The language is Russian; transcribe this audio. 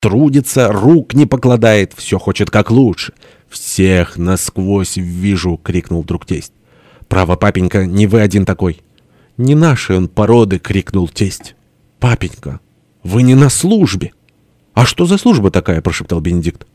Трудится, рук не покладает, все хочет как лучше. «Всех насквозь вижу!» — крикнул вдруг тесть. «Право, папенька, не вы один такой!» «Не наши, он породы!» — крикнул тесть. «Папенька, вы не на службе!» «А что за служба такая?» — прошептал Бенедикт.